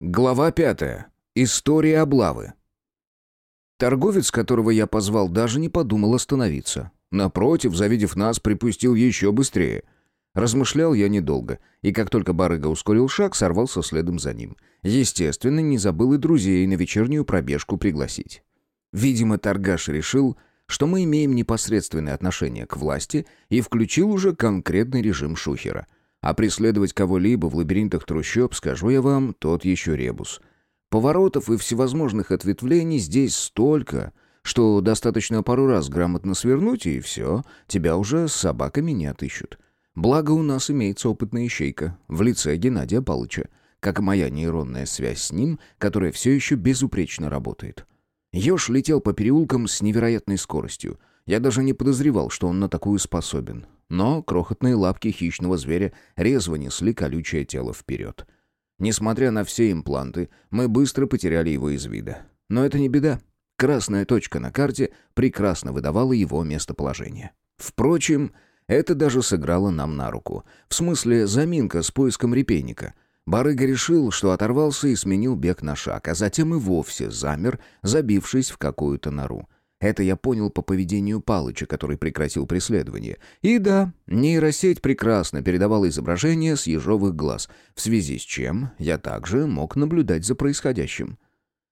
Глава пятая. История облавы. Торговец, которого я позвал, даже не подумал остановиться. Напротив, завидев нас, припустил еще быстрее. Размышлял я недолго, и как только барыга ускорил шаг, сорвался следом за ним. Естественно, не забыл и друзей на вечернюю пробежку пригласить. Видимо, торгаш решил, что мы имеем непосредственное отношение к власти и включил уже конкретный режим шухера — а преследовать кого-либо в лабиринтах трущоб, скажу я вам, тот еще ребус. Поворотов и всевозможных ответвлений здесь столько, что достаточно пару раз грамотно свернуть, и все, тебя уже с собаками не отыщут. Благо у нас имеется опытная ищейка в лице Геннадия Палыча, как и моя нейронная связь с ним, которая все еще безупречно работает. Ёж летел по переулкам с невероятной скоростью. Я даже не подозревал, что он на такую способен. Но крохотные лапки хищного зверя резво несли колючее тело вперед. Несмотря на все импланты, мы быстро потеряли его из вида. Но это не беда. Красная точка на карте прекрасно выдавала его местоположение. Впрочем, это даже сыграло нам на руку. В смысле, заминка с поиском репейника. Барыга решил, что оторвался и сменил бег на шаг, а затем и вовсе замер, забившись в какую-то нору. Это я понял по поведению Палыча, который прекратил преследование. И да, нейросеть прекрасно передавала изображение с ежовых глаз, в связи с чем я также мог наблюдать за происходящим.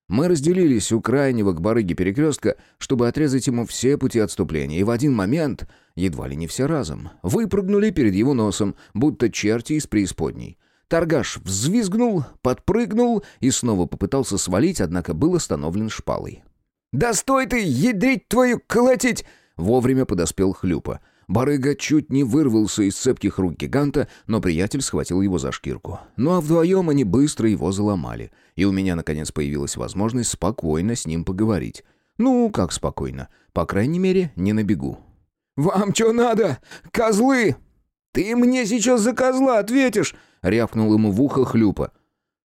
Мы разделились у крайнего к барыге перекрестка, чтобы отрезать ему все пути отступления, и в один момент, едва ли не все разом, выпрыгнули перед его носом, будто черти из преисподней. Торгаш взвизгнул, подпрыгнул и снова попытался свалить, однако был остановлен шпалой. «Да стой ты, ядрить твою, колотить!» Вовремя подоспел Хлюпа. Барыга чуть не вырвался из цепких рук гиганта, но приятель схватил его за шкирку. Ну а вдвоем они быстро его заломали. И у меня, наконец, появилась возможность спокойно с ним поговорить. Ну, как спокойно. По крайней мере, не на бегу. «Вам что надо? Козлы!» «Ты мне сейчас за козла ответишь!» — рявкнул ему в ухо Хлюпа.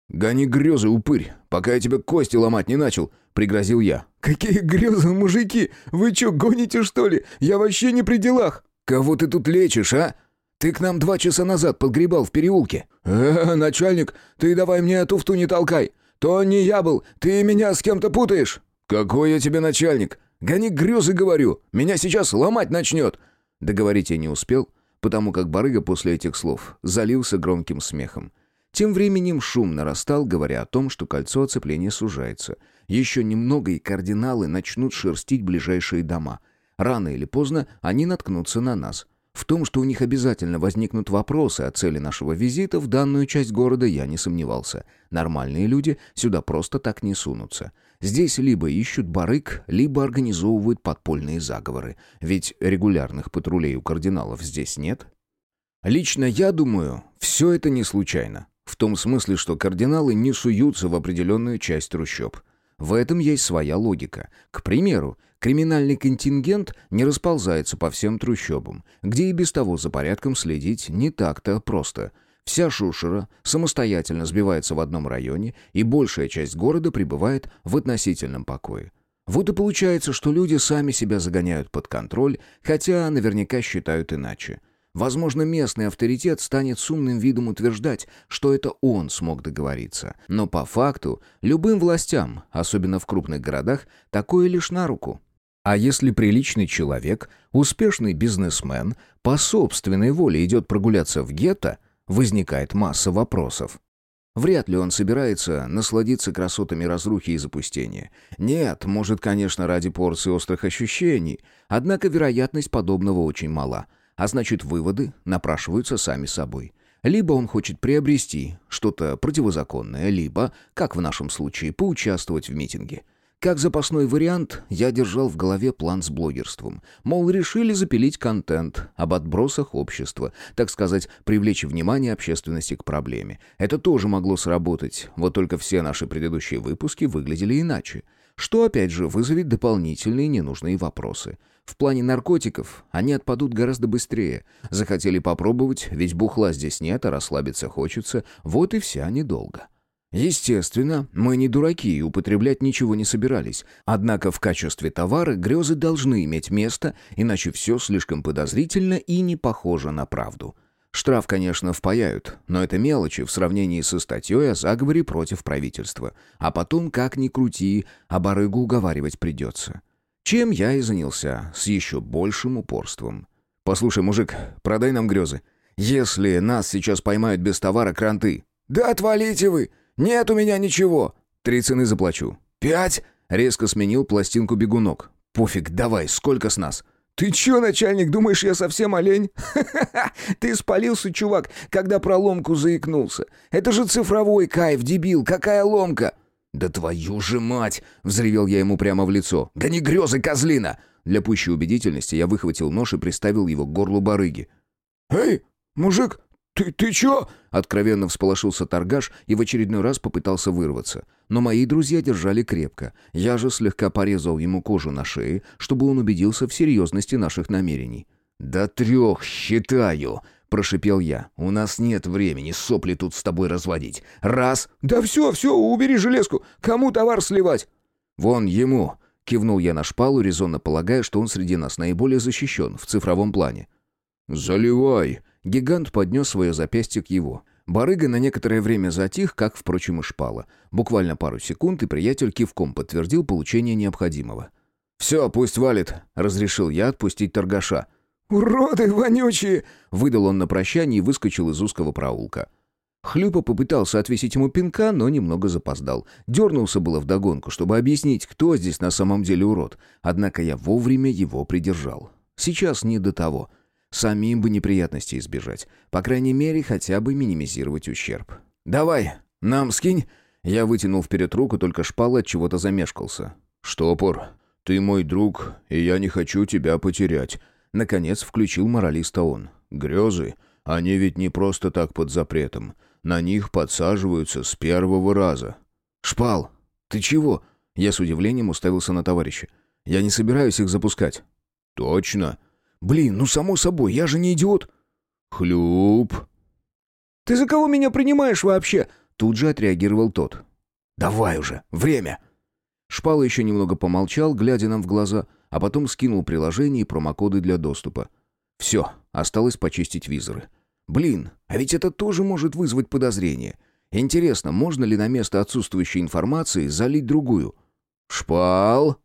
«Гони грезы, упырь, пока я тебе кости ломать не начал», — пригрозил я. «Какие грезы, мужики! Вы что, гоните, что ли? Я вообще не при делах!» «Кого ты тут лечишь, а? Ты к нам два часа назад подгребал в переулке». «Э, начальник, ты давай мне туфту не толкай! То не я был, ты меня с кем-то путаешь!» «Какой я тебе начальник? Гони грезы, говорю! Меня сейчас ломать начнет!» Договорить я не успел, потому как барыга после этих слов залился громким смехом. Тем временем шум нарастал, говоря о том, что кольцо оцепления сужается. Еще немного, и кардиналы начнут шерстить ближайшие дома. Рано или поздно они наткнутся на нас. В том, что у них обязательно возникнут вопросы о цели нашего визита в данную часть города, я не сомневался. Нормальные люди сюда просто так не сунутся. Здесь либо ищут барык, либо организовывают подпольные заговоры. Ведь регулярных патрулей у кардиналов здесь нет. Лично я думаю, все это не случайно. В том смысле, что кардиналы не суются в определенную часть трущоб. В этом есть своя логика. К примеру, криминальный контингент не расползается по всем трущобам, где и без того за порядком следить не так-то просто. Вся шушера самостоятельно сбивается в одном районе, и большая часть города пребывает в относительном покое. Вот и получается, что люди сами себя загоняют под контроль, хотя наверняка считают иначе. Возможно, местный авторитет станет с умным видом утверждать, что это он смог договориться. Но по факту, любым властям, особенно в крупных городах, такое лишь на руку. А если приличный человек, успешный бизнесмен, по собственной воле идет прогуляться в гетто, возникает масса вопросов. Вряд ли он собирается насладиться красотами разрухи и запустения. Нет, может, конечно, ради порции острых ощущений, однако вероятность подобного очень мала – а значит, выводы напрашиваются сами собой. Либо он хочет приобрести что-то противозаконное, либо, как в нашем случае, поучаствовать в митинге. Как запасной вариант, я держал в голове план с блогерством. Мол, решили запилить контент об отбросах общества, так сказать, привлечь внимание общественности к проблеме. Это тоже могло сработать, вот только все наши предыдущие выпуски выглядели иначе. Что, опять же, вызовет дополнительные ненужные вопросы. В плане наркотиков они отпадут гораздо быстрее. Захотели попробовать, ведь бухла здесь нет, а расслабиться хочется. Вот и вся недолго. Естественно, мы не дураки и употреблять ничего не собирались. Однако в качестве товара грезы должны иметь место, иначе все слишком подозрительно и не похоже на правду. Штраф, конечно, впаяют, но это мелочи в сравнении со статьей о заговоре против правительства. А потом, как ни крути, а барыгу уговаривать придется. Чем я и занялся, с еще большим упорством. «Послушай, мужик, продай нам грезы. Если нас сейчас поймают без товара, кранты». «Да отвалите вы! Нет у меня ничего!» «Три цены заплачу». «Пять?» Резко сменил пластинку бегунок. «Пофиг, давай, сколько с нас?» «Ты чё, начальник, думаешь, я совсем олень?» «Ты спалился, чувак, когда про ломку заикнулся. Это же цифровой кайф, дебил, какая ломка?» «Да твою же мать!» — взревел я ему прямо в лицо. «Да не грезы, козлина!» Для пущей убедительности я выхватил нож и приставил его к горлу барыги. «Эй, мужик, ты, ты чё?» Откровенно всполошился торгаш и в очередной раз попытался вырваться. Но мои друзья держали крепко. Я же слегка порезал ему кожу на шее, чтобы он убедился в серьезности наших намерений. «До трех считаю!» — прошипел я. «У нас нет времени сопли тут с тобой разводить. Раз!» «Да все, все, убери железку! Кому товар сливать?» «Вон ему!» — кивнул я на шпалу, резонно полагая, что он среди нас наиболее защищен в цифровом плане. «Заливай!» Гигант поднес свое запястье к его. Барыга на некоторое время затих, как, впрочем, и шпала. Буквально пару секунд, и приятель кивком подтвердил получение необходимого. «Все, пусть валит», — разрешил я отпустить торгаша. «Уроды вонючие!» — выдал он на прощание и выскочил из узкого проулка. Хлюпа попытался отвесить ему пинка, но немного запоздал. Дернулся было вдогонку, чтобы объяснить, кто здесь на самом деле урод. Однако я вовремя его придержал. Сейчас не до того — Самим бы неприятностей избежать. По крайней мере, хотя бы минимизировать ущерб. «Давай, нам скинь!» Я вытянул вперед руку, только шпал от чего-то замешкался. «Штопор, ты мой друг, и я не хочу тебя потерять». Наконец включил моралиста он. «Грезы, они ведь не просто так под запретом. На них подсаживаются с первого раза». «Шпал, ты чего?» Я с удивлением уставился на товарища. «Я не собираюсь их запускать». «Точно?» «Блин, ну само собой, я же не идиот». «Хлюп». «Ты за кого меня принимаешь вообще?» Тут же отреагировал тот. «Давай уже, время!» Шпала еще немного помолчал, глядя нам в глаза, а потом скинул приложение и промокоды для доступа. «Все, осталось почистить визоры». «Блин, а ведь это тоже может вызвать подозрение. Интересно, можно ли на место отсутствующей информации залить другую?» «Шпал!»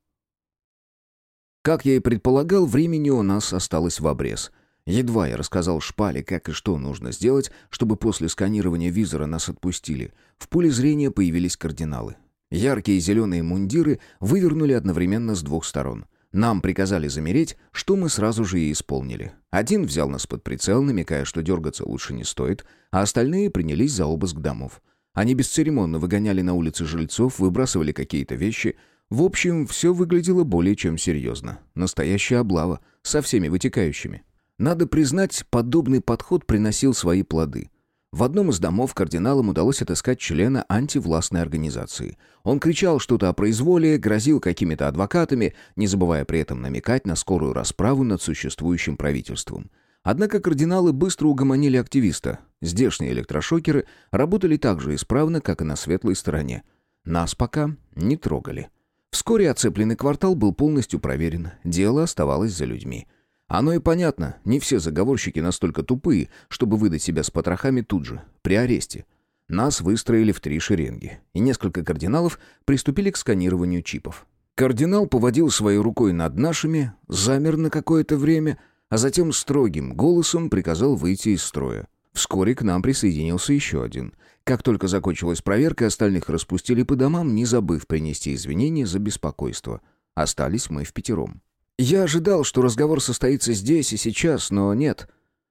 Как я и предполагал, времени у нас осталось в обрез. Едва я рассказал Шпале, как и что нужно сделать, чтобы после сканирования визора нас отпустили, в поле зрения появились кардиналы. Яркие зеленые мундиры вывернули одновременно с двух сторон. Нам приказали замереть, что мы сразу же и исполнили. Один взял нас под прицел, намекая, что дергаться лучше не стоит, а остальные принялись за обыск домов. Они бесцеремонно выгоняли на улицы жильцов, выбрасывали какие-то вещи, в общем, все выглядело более чем серьезно. Настоящая облава, со всеми вытекающими. Надо признать, подобный подход приносил свои плоды. В одном из домов кардиналам удалось отыскать члена антивластной организации. Он кричал что-то о произволе, грозил какими-то адвокатами, не забывая при этом намекать на скорую расправу над существующим правительством. Однако кардиналы быстро угомонили активиста. Здешние электрошокеры работали так же исправно, как и на светлой стороне. Нас пока не трогали. Вскоре оцепленный квартал был полностью проверен, дело оставалось за людьми. Оно и понятно, не все заговорщики настолько тупые, чтобы выдать себя с потрохами тут же, при аресте. Нас выстроили в три шеренги, и несколько кардиналов приступили к сканированию чипов. Кардинал поводил своей рукой над нашими, замер на какое-то время, а затем строгим голосом приказал выйти из строя. Вскоре к нам присоединился еще один. Как только закончилась проверка, остальных распустили по домам, не забыв принести извинения за беспокойство. Остались мы в пятером. Я ожидал, что разговор состоится здесь и сейчас, но нет.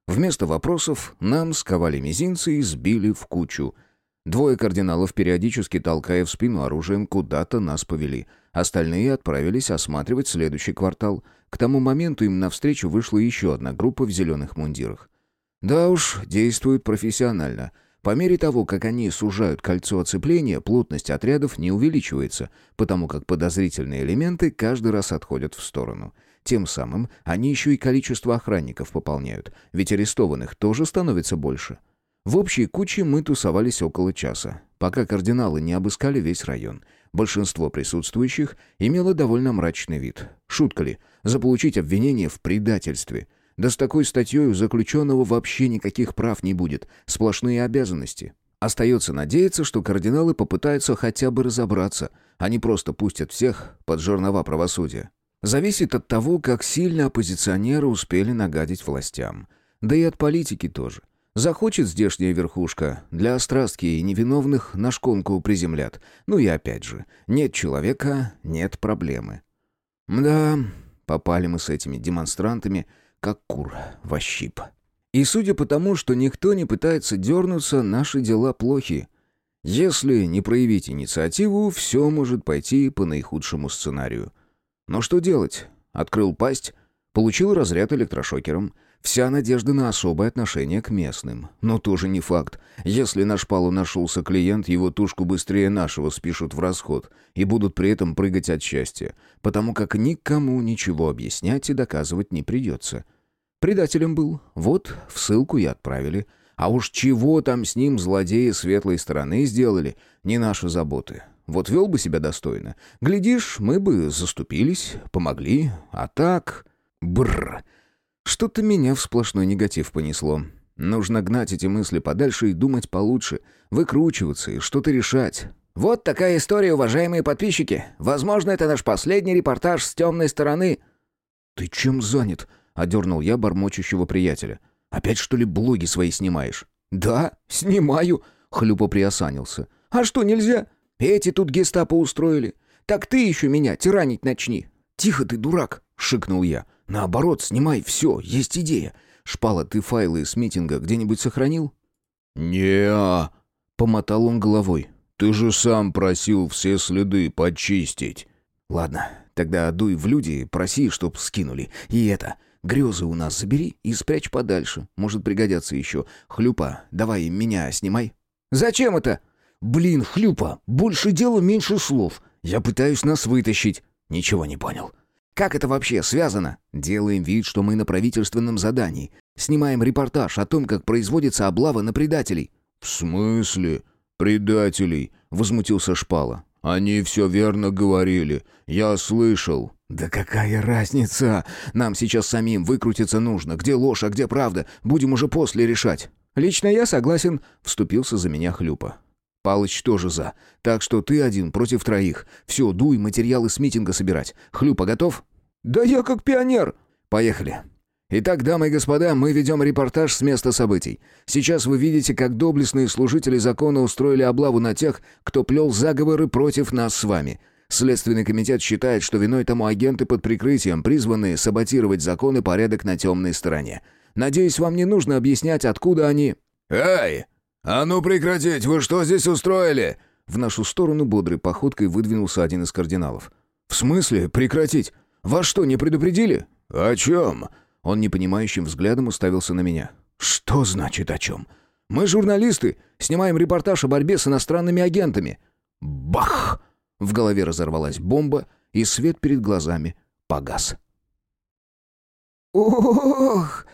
Вместо вопросов нам сковали мизинцы и сбили в кучу. Двое кардиналов, периодически толкая в спину оружием, куда-то нас повели. Остальные отправились осматривать следующий квартал. К тому моменту им навстречу вышла еще одна группа в зеленых мундирах. Да уж, действуют профессионально. По мере того, как они сужают кольцо оцепления, плотность отрядов не увеличивается, потому как подозрительные элементы каждый раз отходят в сторону. Тем самым они еще и количество охранников пополняют, ведь арестованных тоже становится больше. В общей куче мы тусовались около часа, пока кардиналы не обыскали весь район. Большинство присутствующих имело довольно мрачный вид. Шутка ли? Заполучить обвинение в предательстве – Да с такой статьей у заключенного вообще никаких прав не будет, сплошные обязанности. Остается надеяться, что кардиналы попытаются хотя бы разобраться, а не просто пустят всех под жернова правосудия. Зависит от того, как сильно оппозиционеры успели нагадить властям. Да и от политики тоже. Захочет здешняя верхушка, для острастки и невиновных на шконку приземлят. Ну и опять же, нет человека, нет проблемы. Да, попали мы с этими демонстрантами, как кур во щип. И судя по тому, что никто не пытается дернуться, наши дела плохи. Если не проявить инициативу, все может пойти по наихудшему сценарию. Но что делать? Открыл пасть, получил разряд электрошокером. Вся надежда на особое отношение к местным. Но тоже не факт. Если на шпалу нашелся клиент, его тушку быстрее нашего спишут в расход и будут при этом прыгать от счастья, потому как никому ничего объяснять и доказывать не придется. Предателем был, вот в ссылку и отправили. А уж чего там с ним злодеи светлой стороны сделали, не наши заботы. Вот вел бы себя достойно. Глядишь, мы бы заступились, помогли. А так... Бррр. Что-то меня в сплошной негатив понесло. Нужно гнать эти мысли подальше и думать получше. Выкручиваться и что-то решать. Вот такая история, уважаемые подписчики. Возможно, это наш последний репортаж с темной стороны. «Ты чем занят?» — одернул я бормочущего приятеля. «Опять, что ли, блоги свои снимаешь?» «Да, снимаю», — Хлюпо приосанился. «А что, нельзя? Эти тут гестапо устроили. Так ты еще меня тиранить начни». «Тихо ты, дурак!» — шикнул я. «Наоборот, снимай все, есть идея. Шпала, ты файлы с митинга где-нибудь сохранил?» «Не-а», помотал он головой. «Ты же сам просил все следы почистить». «Ладно, тогда дуй в люди, проси, чтоб скинули. И это, грезы у нас забери и спрячь подальше. Может пригодятся еще. Хлюпа, давай меня снимай». «Зачем это?» «Блин, Хлюпа, больше дела, меньше слов. Я пытаюсь нас вытащить». «Ничего не понял». «Как это вообще связано?» «Делаем вид, что мы на правительственном задании. Снимаем репортаж о том, как производится облава на предателей». «В смысле? Предателей?» — возмутился Шпала. «Они все верно говорили. Я слышал». «Да какая разница? Нам сейчас самим выкрутиться нужно. Где ложь, а где правда? Будем уже после решать». «Лично я согласен», — вступился за меня Хлюпа. Палыч тоже за. Так что ты один против троих. Все, дуй материалы с митинга собирать. Хлюпа готов? Да я как пионер. Поехали. Итак, дамы и господа, мы ведем репортаж с места событий. Сейчас вы видите, как доблестные служители закона устроили облаву на тех, кто плел заговоры против нас с вами. Следственный комитет считает, что виной тому агенты под прикрытием, призванные саботировать закон и порядок на темной стороне. Надеюсь, вам не нужно объяснять, откуда они... «Эй, «А ну прекратить! Вы что здесь устроили?» В нашу сторону бодрой походкой выдвинулся один из кардиналов. «В смысле прекратить? Вас что, не предупредили?» «О чем?» Он непонимающим взглядом уставился на меня. «Что значит о чем? Мы журналисты, снимаем репортаж о борьбе с иностранными агентами». Бах! В голове разорвалась бомба, и свет перед глазами погас. «Ох,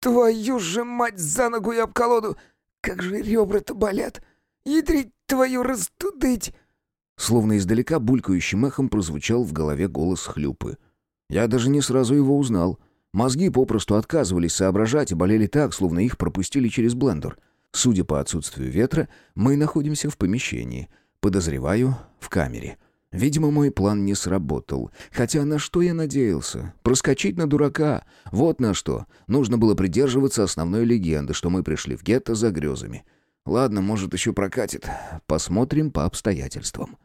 твою же мать за ногу и об колоду! Как же ребра-то болят! Ядрить твою растудыть!» Словно издалека булькающим эхом прозвучал в голове голос хлюпы. Я даже не сразу его узнал. Мозги попросту отказывались соображать и болели так, словно их пропустили через блендер. Судя по отсутствию ветра, мы находимся в помещении. Подозреваю, в камере. Видимо, мой план не сработал. Хотя на что я надеялся? Проскочить на дурака. Вот на что. Нужно было придерживаться основной легенды, что мы пришли в гетто за грезами. Ладно, может, еще прокатит. Посмотрим по обстоятельствам.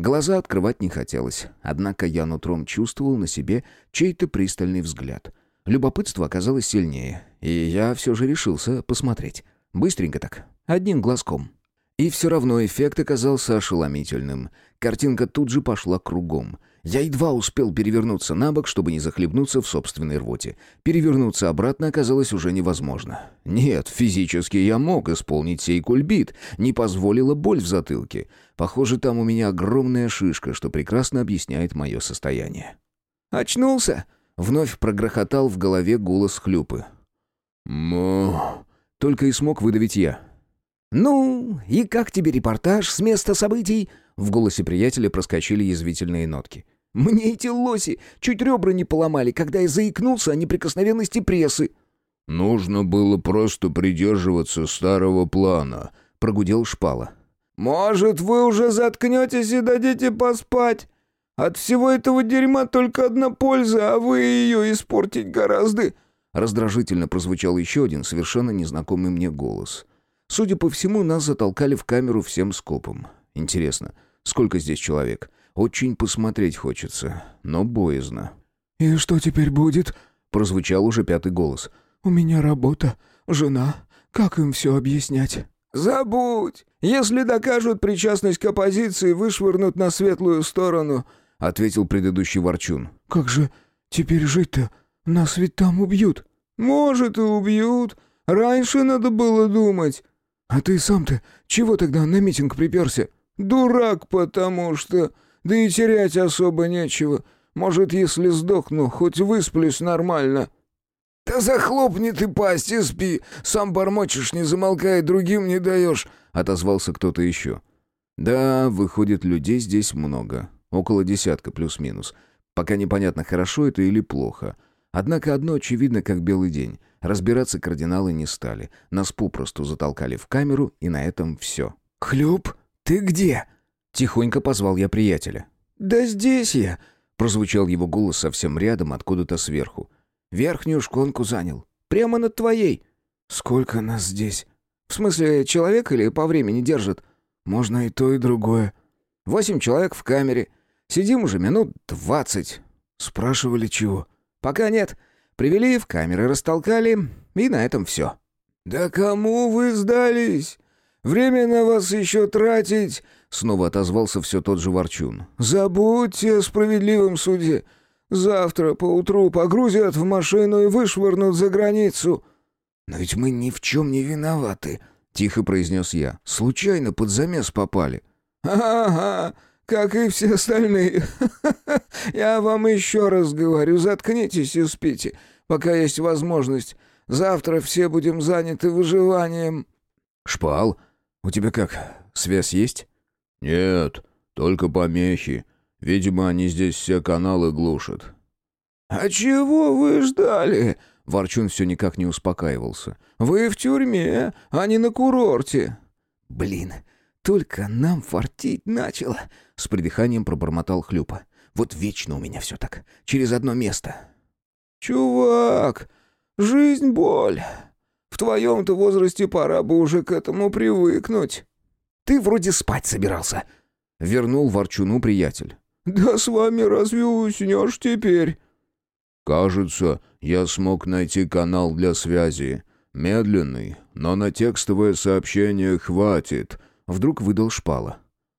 Глаза открывать не хотелось, однако я нутром чувствовал на себе чей-то пристальный взгляд. Любопытство оказалось сильнее, и я все же решился посмотреть. Быстренько так, одним глазком. И все равно эффект оказался ошеломительным. Картинка тут же пошла кругом. Я едва успел перевернуться на бок, чтобы не захлебнуться в собственной рвоте. Перевернуться обратно оказалось уже невозможно. Нет, физически я мог исполнить сей кульбит. Не позволила боль в затылке. Похоже, там у меня огромная шишка, что прекрасно объясняет мое состояние. «Очнулся?» — вновь прогрохотал в голове голос хлюпы. «Мо...» — только и смог выдавить я. «Ну, и как тебе репортаж с места событий?» В голосе приятеля проскочили язвительные нотки. Мне эти лоси чуть ребра не поломали, когда я заикнулся о неприкосновенности прессы». «Нужно было просто придерживаться старого плана», — прогудел Шпала. «Может, вы уже заткнетесь и дадите поспать? От всего этого дерьма только одна польза, а вы ее испортить гораздо...» Раздражительно прозвучал еще один совершенно незнакомый мне голос. Судя по всему, нас затолкали в камеру всем скопом. Интересно, сколько здесь человек? Очень посмотреть хочется, но боязно. «И что теперь будет?» — прозвучал уже пятый голос. «У меня работа, жена. Как им все объяснять?» «Забудь! Если докажут причастность к оппозиции, вышвырнут на светлую сторону», — ответил предыдущий ворчун. «Как же теперь жить-то? Нас ведь там убьют». «Может, и убьют. Раньше надо было думать». «А ты сам-то чего тогда на митинг приперся?» «Дурак, потому что. Да и терять особо нечего. Может, если сдохну, хоть высплюсь нормально». «Да захлопни ты пасть и спи. Сам бормочешь, не замолкай, другим не даешь», — отозвался кто-то еще. «Да, выходит, людей здесь много. Около десятка плюс-минус. Пока непонятно, хорошо это или плохо. Однако одно очевидно, как белый день. Разбираться кардиналы не стали. Нас попросту затолкали в камеру, и на этом все. «Хлюп, ты где?» Тихонько позвал я приятеля. «Да здесь я», — прозвучал его голос совсем рядом, откуда-то сверху. Верхнюю шконку занял. Прямо над твоей. Сколько нас здесь? В смысле, человек или по времени держит? Можно и то, и другое. Восемь человек в камере. Сидим уже минут двадцать. Спрашивали, чего? Пока нет. Привели в камеры, растолкали, и на этом все. «Да кому вы сдались? Время на вас еще тратить!» Снова отозвался все тот же Ворчун. «Забудьте о справедливом суде. Завтра поутру погрузят в машину и вышвырнут за границу». «Но ведь мы ни в чем не виноваты», — тихо произнес я. «Случайно под замес попали». «Ага, как и все остальные. Я вам еще раз говорю, заткнитесь и спите, пока есть возможность. Завтра все будем заняты выживанием». «Шпал, у тебя как, связь есть?» «Нет, только помехи. Видимо, они здесь все каналы глушат». «А чего вы ждали?» Ворчун все никак не успокаивался. «Вы в тюрьме, а не на курорте». «Блин, только нам фартить начало!» С придыханием пробормотал Хлюпа. «Вот вечно у меня все так. Через одно место». «Чувак, жизнь — боль. В твоем-то возрасте пора бы уже к этому привыкнуть». «Ты вроде спать собирался», — вернул Ворчуну приятель. «Да с вами разве уснешь теперь?» «Кажется, я смог найти канал для связи. Медленный, но на текстовое сообщение хватит», — вдруг выдал шпала.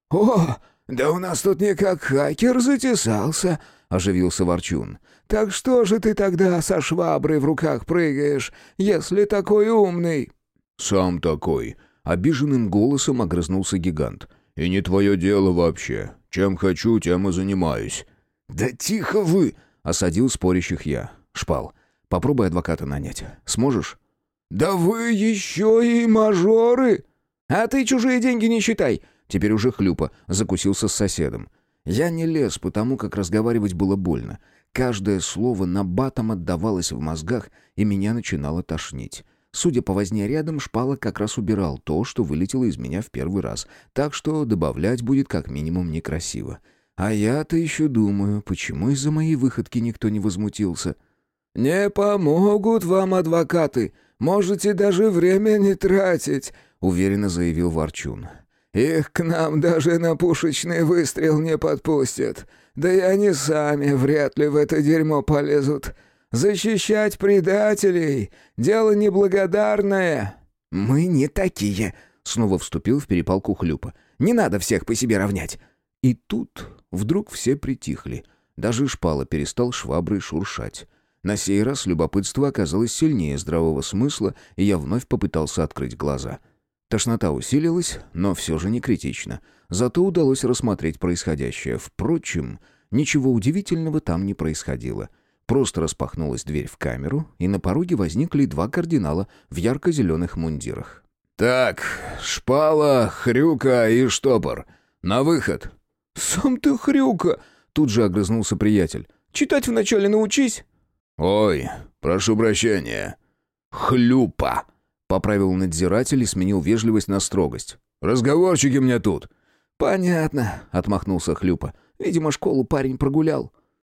«О, да у нас тут не как хакер затесался», — оживился Ворчун. «Так что же ты тогда со шваброй в руках прыгаешь, если такой умный?» «Сам такой», — обиженным голосом огрызнулся гигант. «И не твое дело вообще. Чем хочу, тем и занимаюсь». «Да тихо вы!» — осадил спорящих я. «Шпал, попробуй адвоката нанять. Сможешь?» «Да вы еще и мажоры!» «А ты чужие деньги не считай!» Теперь уже хлюпа, закусился с соседом. Я не лез, потому как разговаривать было больно. Каждое слово на батом отдавалось в мозгах, и меня начинало тошнить. Судя по возне рядом, шпала как раз убирал то, что вылетело из меня в первый раз, так что добавлять будет как минимум некрасиво. А я-то еще думаю, почему из-за моей выходки никто не возмутился. «Не помогут вам адвокаты, можете даже время не тратить», — уверенно заявил Ворчун. «Их к нам даже на пушечный выстрел не подпустят. Да и они сами вряд ли в это дерьмо полезут. Защищать предателей — дело неблагодарное». «Мы не такие», — снова вступил в перепалку Хлюпа. «Не надо всех по себе равнять». И тут вдруг все притихли. Даже шпала перестал шваброй шуршать. На сей раз любопытство оказалось сильнее здравого смысла, и я вновь попытался открыть глаза. Тошнота усилилась, но все же не критично. Зато удалось рассмотреть происходящее. Впрочем, ничего удивительного там не происходило — Просто распахнулась дверь в камеру, и на пороге возникли два кардинала в ярко-зеленых мундирах. «Так, шпала, хрюка и штопор. На выход!» «Сам ты хрюка! Тут же огрызнулся приятель. «Читать вначале научись». «Ой, прошу прощения. Хлюпа!» Поправил надзиратель и сменил вежливость на строгость. «Разговорчики мне тут!» «Понятно», — отмахнулся Хлюпа. «Видимо, школу парень прогулял».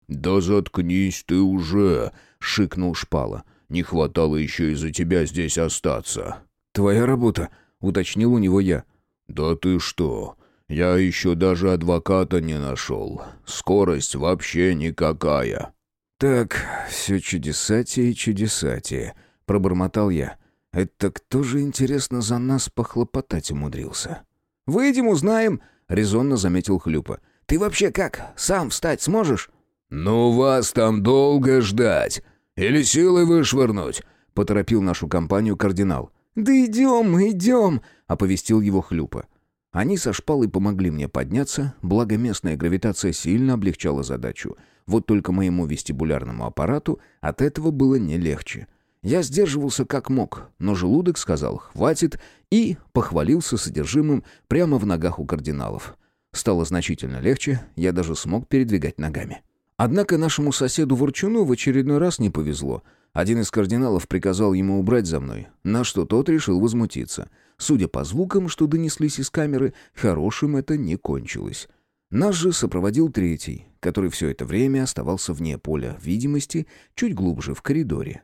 «Да заткнись ты уже!» — шикнул Шпала. «Не хватало еще из-за тебя здесь остаться». «Твоя работа», — уточнил у него я. «Да ты что? Я еще даже адвоката не нашел. Скорость вообще никакая». «Так, все чудесатие и чудесатие», — пробормотал я. Это кто же, интересно, за нас похлопотать умудрился? «Выйдем, узнаем», — резонно заметил Хлюпа. «Ты вообще как, сам встать сможешь?» «Ну вас там долго ждать. Или силой вышвырнуть?» — поторопил нашу компанию кардинал. «Да идем, идем», — оповестил его Хлюпа. Они со шпалой помогли мне подняться, благо местная гравитация сильно облегчала задачу. Вот только моему вестибулярному аппарату от этого было не легче. Я сдерживался как мог, но желудок сказал «хватит» и похвалился содержимым прямо в ногах у кардиналов. Стало значительно легче, я даже смог передвигать ногами. Однако нашему соседу Ворчуну в очередной раз не повезло. Один из кардиналов приказал ему убрать за мной, на что тот решил возмутиться. Судя по звукам, что донеслись из камеры, хорошим это не кончилось. Нас же сопроводил третий, который все это время оставался вне поля видимости, чуть глубже в коридоре.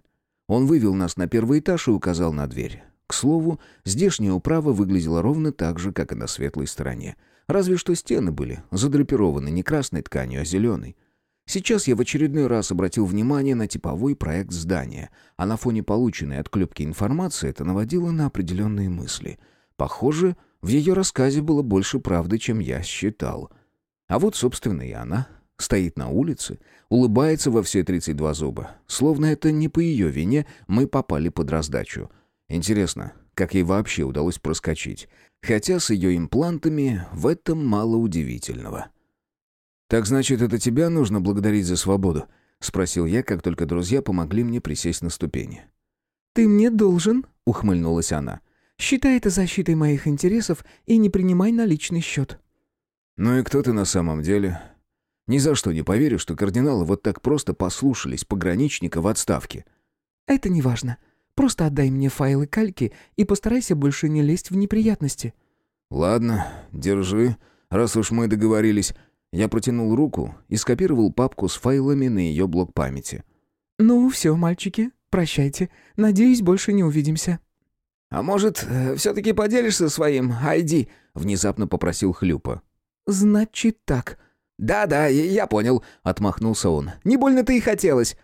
Он вывел нас на первый этаж и указал на дверь. К слову, здешняя управа выглядела ровно так же, как и на светлой стороне. Разве что стены были задрапированы не красной тканью, а зеленой. Сейчас я в очередной раз обратил внимание на типовой проект здания, а на фоне полученной от Клепки информации это наводило на определенные мысли. Похоже, в ее рассказе было больше правды, чем я считал. А вот, собственно, и она стоит на улице, улыбается во все 32 зуба. Словно это не по ее вине мы попали под раздачу. Интересно, как ей вообще удалось проскочить? Хотя с ее имплантами в этом мало удивительного. «Так значит, это тебя нужно благодарить за свободу?» — спросил я, как только друзья помогли мне присесть на ступени. «Ты мне должен», — ухмыльнулась она. «Считай это защитой моих интересов и не принимай на личный счет». «Ну и кто ты на самом деле?» Ни за что не поверю, что кардиналы вот так просто послушались пограничника в отставке. Это не важно. Просто отдай мне файлы кальки и постарайся больше не лезть в неприятности. Ладно, держи, раз уж мы договорились. Я протянул руку и скопировал папку с файлами на ее блок памяти. Ну, все, мальчики, прощайте. Надеюсь, больше не увидимся. «А может, э, все-таки поделишься своим ID?» — внезапно попросил Хлюпа. «Значит так», «Да-да, я понял», — отмахнулся он. «Не больно-то и хотелось».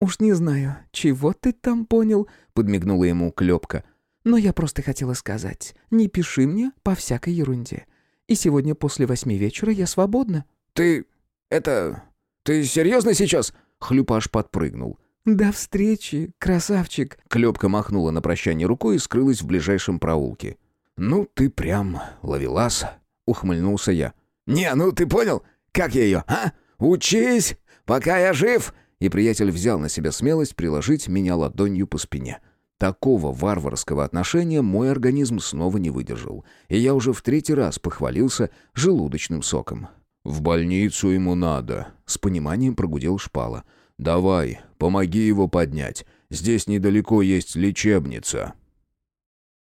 «Уж не знаю, чего ты там понял», — подмигнула ему Клёпка. «Но я просто хотела сказать, не пиши мне по всякой ерунде. И сегодня после восьми вечера я свободна». «Ты... это... ты серьезно сейчас?» Хлюпаш подпрыгнул. «До встречи, красавчик!» Клёпка махнула на прощание рукой и скрылась в ближайшем проулке. «Ну ты прям ловелас!» — ухмыльнулся я. «Не, ну ты понял? Как я ее, а? Учись, пока я жив!» И приятель взял на себя смелость приложить меня ладонью по спине. Такого варварского отношения мой организм снова не выдержал, и я уже в третий раз похвалился желудочным соком. «В больницу ему надо», — с пониманием прогудел Шпала. «Давай, помоги его поднять. Здесь недалеко есть лечебница».